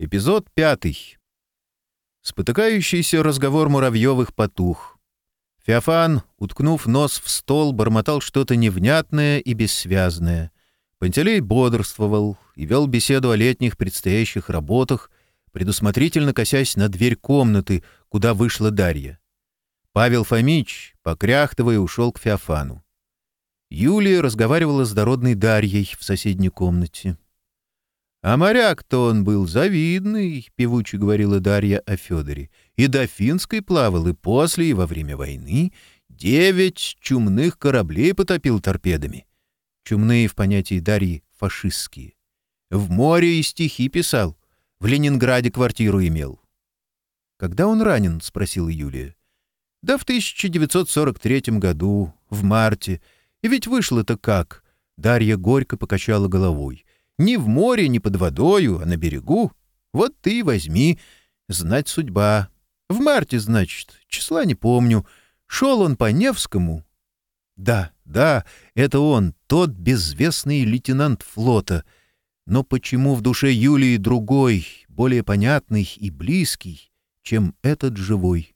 Эпизод пятый. Спотыкающийся разговор Муравьевых потух. Феофан, уткнув нос в стол, бормотал что-то невнятное и бессвязное. Пантелей бодрствовал и вел беседу о летних предстоящих работах, предусмотрительно косясь на дверь комнаты, куда вышла Дарья. Павел Фомич, покряхтывая, ушел к Феофану. Юлия разговаривала с дородной Дарьей в соседней комнате. «А моряк-то он был завидный», — певуче говорила Дарья о Федоре. «И до Финской плавал, и после, и во время войны. Девять чумных кораблей потопил торпедами». Чумные в понятии Дарьи — фашистские. В море и стихи писал. В Ленинграде квартиру имел. «Когда он ранен?» — спросил Юлия. «Да в 1943 году, в марте. И ведь вышло-то как?» Дарья горько покачала головой. Ни в море, ни под водою, а на берегу. Вот ты возьми. Знать судьба. В марте, значит, числа не помню. Шел он по Невскому. Да, да, это он, тот безвестный лейтенант флота. Но почему в душе Юлии другой, более понятный и близкий, чем этот живой?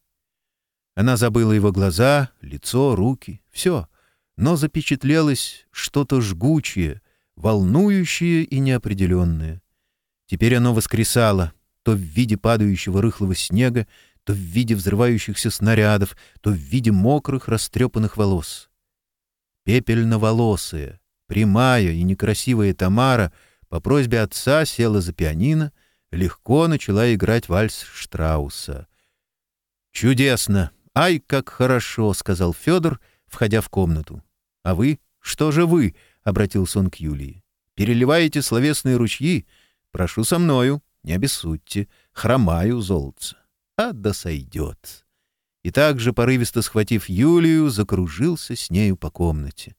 Она забыла его глаза, лицо, руки, все. Но запечатлелось что-то жгучее — волнующее и неопределенное. Теперь оно воскресало, то в виде падающего рыхлого снега, то в виде взрывающихся снарядов, то в виде мокрых, растрепанных волос. Пепельноволосая, прямая и некрасивая Тамара по просьбе отца села за пианино, легко начала играть вальс Штрауса. «Чудесно! Ай, как хорошо!» — сказал Федор, входя в комнату. «А вы? Что же вы?» — обратился он к Юлии. «Переливаете словесные ручьи? Прошу со мною, не обессудьте. Хромаю, золотце. А да сойдет». И также, порывисто схватив Юлию, закружился с нею по комнате.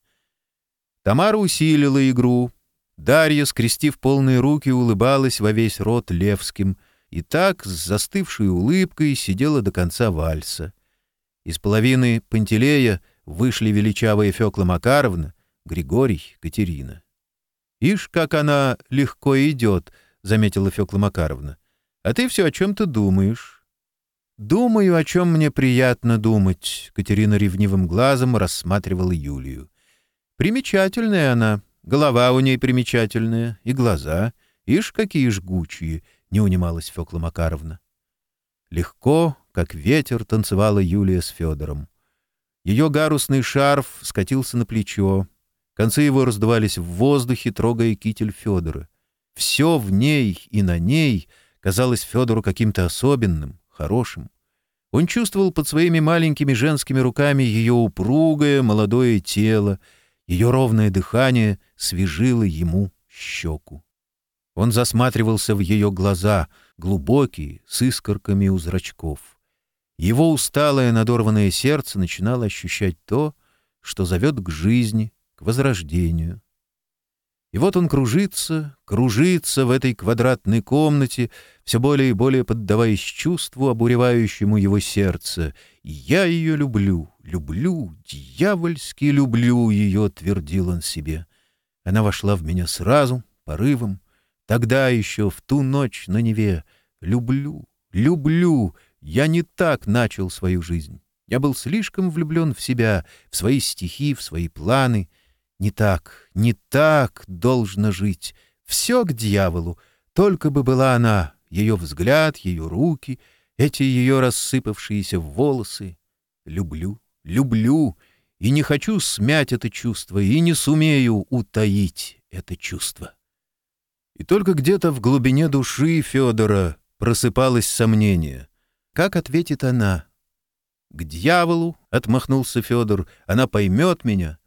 Тамара усилила игру. Дарья, скрестив полные руки, улыбалась во весь рот Левским и так с застывшей улыбкой сидела до конца вальса. Из половины Пантелея вышли величавая Фёкла Макаровна, Григорий, Катерина. «Ишь, как она легко идет», — заметила Фёкла Макаровна. «А ты все о чем-то думаешь». «Думаю, о чем мне приятно думать», — Катерина ревнивым глазом рассматривала Юлию. «Примечательная она, голова у ней примечательная, и глаза. Ишь, какие жгучие», — не унималась Фёкла Макаровна. Легко, как ветер, танцевала Юлия с Федором. Ее гарусный шарф скатился на плечо, Концы его раздавались в воздухе, трогая китель Федора. Все в ней и на ней казалось Федору каким-то особенным, хорошим. Он чувствовал под своими маленькими женскими руками ее упругое молодое тело, ее ровное дыхание свежило ему щеку. Он засматривался в ее глаза, глубокие, с искорками у зрачков. Его усталое надорванное сердце начинало ощущать то, что зовет к жизни, возрождению. И вот он кружится, кружится в этой квадратной комнате, все более и более поддаваясь чувству, обуревающему его сердце. И «Я ее люблю, люблю, дьявольски люблю ее», — твердил он себе. Она вошла в меня сразу, порывом. Тогда еще, в ту ночь на Неве, «люблю, люблю», я не так начал свою жизнь. Я был слишком влюблен в себя, в свои стихи, в свои планы — не так, не так должно жить. Все к дьяволу. Только бы была она, ее взгляд, ее руки, эти ее рассыпавшиеся волосы. Люблю, люблю, и не хочу смять это чувство, и не сумею утаить это чувство. И только где-то в глубине души Федора просыпалось сомнение. Как ответит она? «К дьяволу!» — отмахнулся Федор. «Она поймет меня!»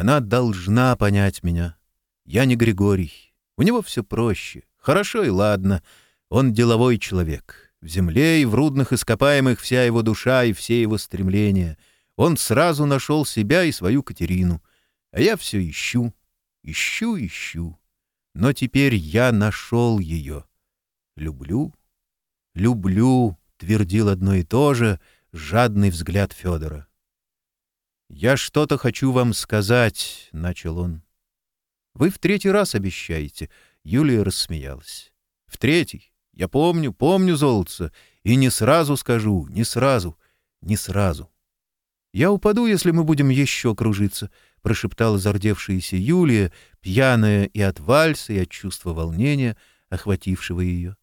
Она должна понять меня. Я не Григорий. У него все проще. Хорошо и ладно. Он деловой человек. В земле и в рудных ископаемых вся его душа и все его стремления. Он сразу нашел себя и свою Катерину. А я все ищу, ищу, ищу. Но теперь я нашел ее. Люблю, люблю, твердил одно и то же жадный взгляд Федора. «Я что-то хочу вам сказать», — начал он. «Вы в третий раз обещаете», — Юлия рассмеялась. «В третий. Я помню, помню, золотце, и не сразу скажу, не сразу, не сразу». «Я упаду, если мы будем еще кружиться», — прошептала зардевшаяся Юлия, пьяная и от вальса, и от чувства волнения, охватившего ее.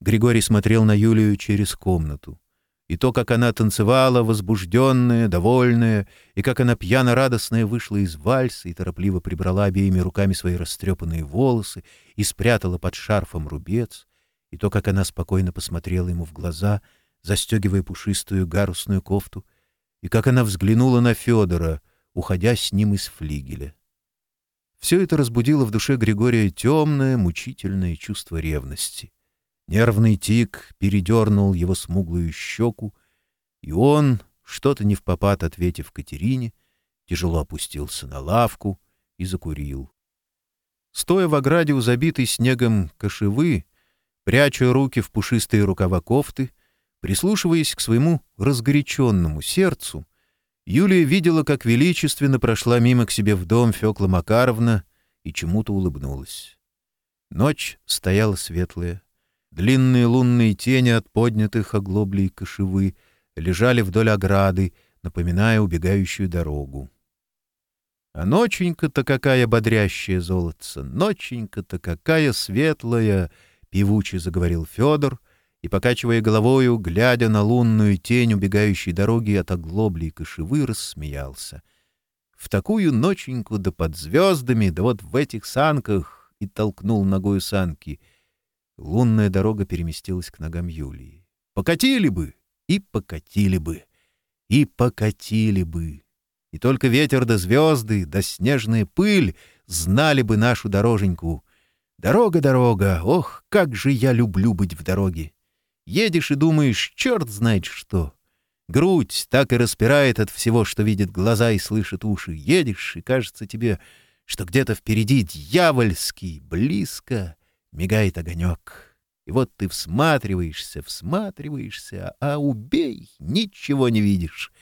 Григорий смотрел на Юлию через комнату. И то, как она танцевала, возбужденная, довольная, и как она пьяно-радостная вышла из вальса и торопливо прибрала обеими руками свои растрепанные волосы и спрятала под шарфом рубец, и то, как она спокойно посмотрела ему в глаза, застегивая пушистую гарусную кофту, и как она взглянула на Федора, уходя с ним из флигеля. Все это разбудило в душе Григория темное, мучительное чувство ревности — Нервный тик передернул его смуглую щеку, и он, что-то не в попад ответив Катерине, тяжело опустился на лавку и закурил. Стоя в ограде у забитой снегом кошевы, пряча руки в пушистые рукава кофты, прислушиваясь к своему разгоряченному сердцу, Юлия видела, как величественно прошла мимо к себе в дом Фёкла Макаровна и чему-то улыбнулась. Ночь стояла светлая. Длинные лунные тени от поднятых оглоблей кошевы лежали вдоль ограды, напоминая убегающую дорогу. А ноченька-то какая бодрящая золотца, ноченька-то какая светлая, певуче заговорил Федор, и, покачивая головою, глядя на лунную тень убегающей дороги от оглоблей кошевы, рассмеялся. В такую ноченьку да под звездами, да вот в этих санках, и толкнул ногой санки — Лунная дорога переместилась к ногам Юлии. «Покатили бы! И покатили бы! И покатили бы! И только ветер до да звезды, до да снежная пыль знали бы нашу дороженьку. Дорога, дорога! Ох, как же я люблю быть в дороге! Едешь и думаешь, черт знает что!» Грудь так и распирает от всего, что видит глаза и слышит уши. Едешь, и кажется тебе, что где-то впереди дьявольский, близко, Мигает огонек. И вот ты всматриваешься, всматриваешься, а убей, ничего не видишь.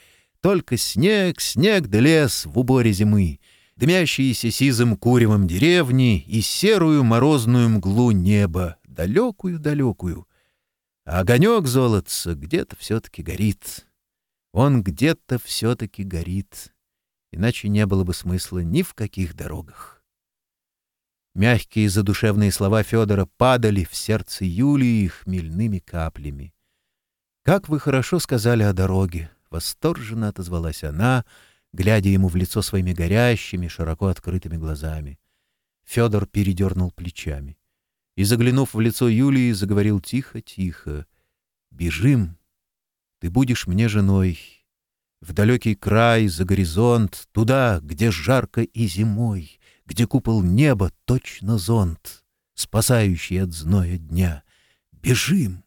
Только снег, снег да лес в уборе зимы, дымящиеся сизым куревом деревни и серую морозную мглу неба, далекую-далекую. А огонек золотца где-то все-таки горит. Он где-то все-таки горит. Иначе не было бы смысла ни в каких дорогах. Мягкие задушевные слова Федора падали в сердце Юлии хмельными каплями. «Как вы хорошо сказали о дороге!» — восторженно отозвалась она, глядя ему в лицо своими горящими, широко открытыми глазами. Федор передернул плечами и, заглянув в лицо Юлии, заговорил тихо-тихо. «Бежим! Ты будешь мне женой. В далекий край, за горизонт, туда, где жарко и зимой» где купол неба точно зонт, спасающий от зноя дня. Бежим!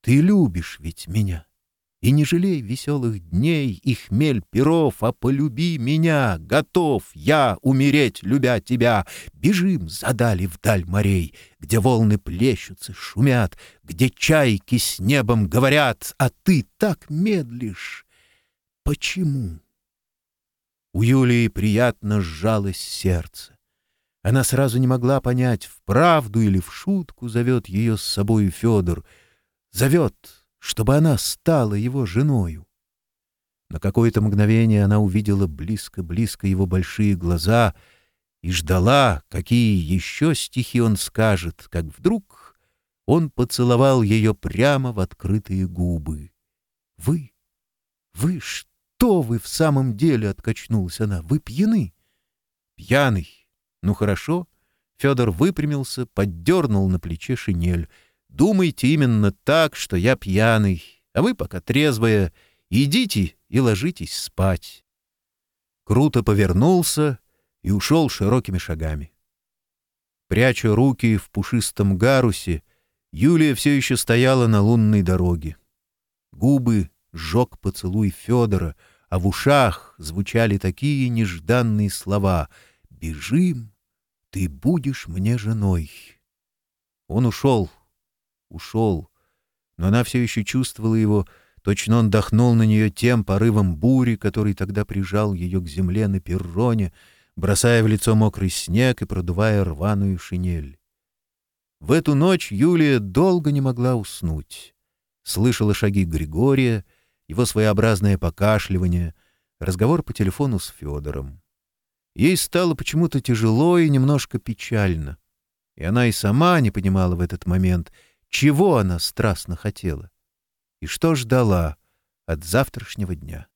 Ты любишь ведь меня. И не жалей веселых дней и хмель перов, а полюби меня. Готов я умереть, любя тебя. Бежим задали вдаль морей, где волны плещутся, шумят, где чайки с небом говорят, а ты так медлишь. Почему? У Юлии приятно сжалось сердце. Она сразу не могла понять, в правду или в шутку зовет ее с собой Федор. Зовет, чтобы она стала его женою. На какое-то мгновение она увидела близко-близко его большие глаза и ждала, какие еще стихи он скажет, как вдруг он поцеловал ее прямо в открытые губы. «Вы? Вы что?» вы в самом деле, — откачнулась она, — вы пьяны. Пьяный. Ну хорошо. Федор выпрямился, поддернул на плече шинель. Думайте именно так, что я пьяный, а вы пока трезвая. Идите и ложитесь спать. Круто повернулся и ушел широкими шагами. Пряча руки в пушистом гарусе, Юлия все еще стояла на лунной дороге. Губы сжег поцелуй Федора — а в ушах звучали такие нежданные слова «Бежим, ты будешь мне женой». Он ушел, ушел, но она все еще чувствовала его, точно он дохнул на нее тем порывом бури, который тогда прижал ее к земле на перроне, бросая в лицо мокрый снег и продувая рваную шинель. В эту ночь Юлия долго не могла уснуть. Слышала шаги Григория — его своеобразное покашливание, разговор по телефону с Федором. Ей стало почему-то тяжело и немножко печально. И она и сама не понимала в этот момент, чего она страстно хотела и что ждала от завтрашнего дня.